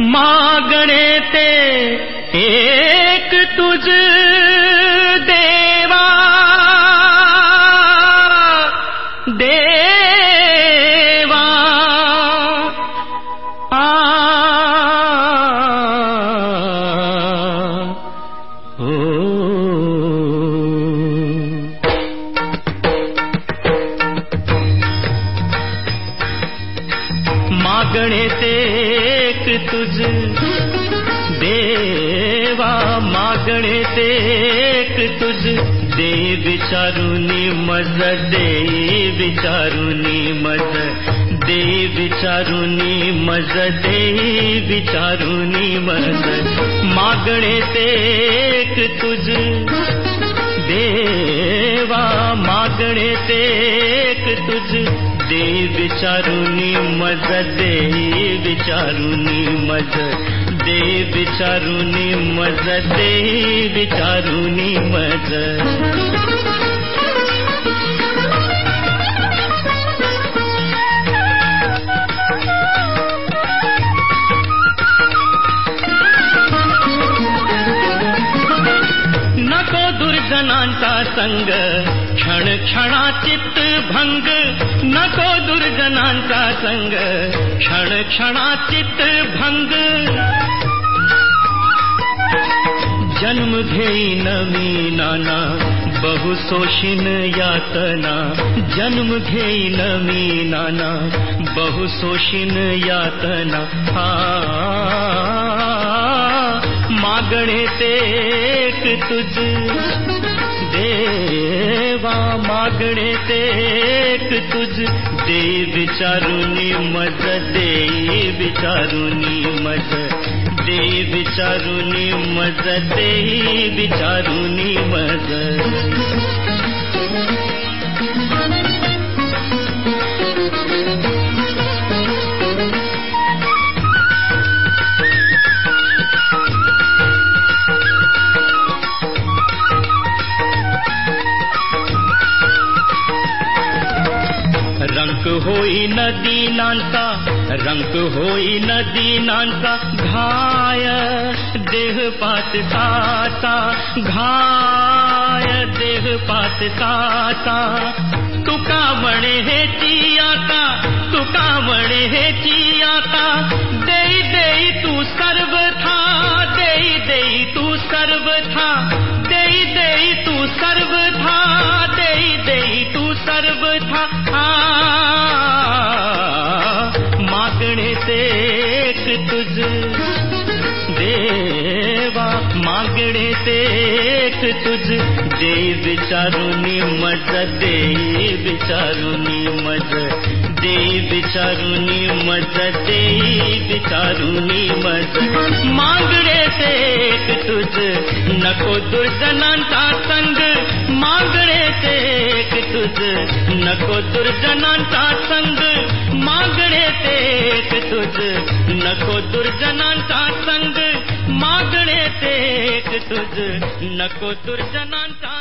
मागणे ते एक तुझ देवा। देवा। आ। ओ। मागणे ते एक तुझ। देवा, मागणे ते एक तुझ। दे विचारुनी मज दे विचारुनी मज दे विचारुनी मज दे विचारुनी मज मागणे ते एक तुझ। देवा, मागणे ते एक तुझ। दे विचारुनी मज दे विचारुनी मज दे विचारुनी मज दे विचारुनी मज नको दुर्जनांचा संग क्षण क्षणा चित्त भंग नको दुर्जनांचा संग। क्षण क्षणा चित्त भंग। जन्म घेई नवी नाना, बहु शोषिन यातना। जन्म घेई नवी नाना, बहु शोषिन यातना। हा, मागणे ते एक तुझ। देवा, मागणे ते एक तुझ। दे विचारुनी मज दे विचारुनी मज। दे विचारुनी मज दे विचारुनी मज। रंक होई नदीनांचा रंक होई नदीनांचा घाय देह पात साचा घाय देह पात साचा तुका म्हणे हेची आता तुका म्हणे हेची आता देई देई तू सर्व था, देई देई तू सर्व था, देई देई तू सर्व था, देई देई तू सर्व था। मागणे ते एक तुझ। देवा मागणे ते एक तुझ। दे विचारुनी मज दे विचारुनी मज दे विचारुनी मज दे विचारुनी मज मागणे ते एक तुझ। नको दुर्जनांचा संग मागणे ते एक तुझ। नको दुर्जनांचा संग मागणे ते एक तुझ। नको दुर्जनांचा संग मागणे ते एक तुझ। नको दुर्जनांचा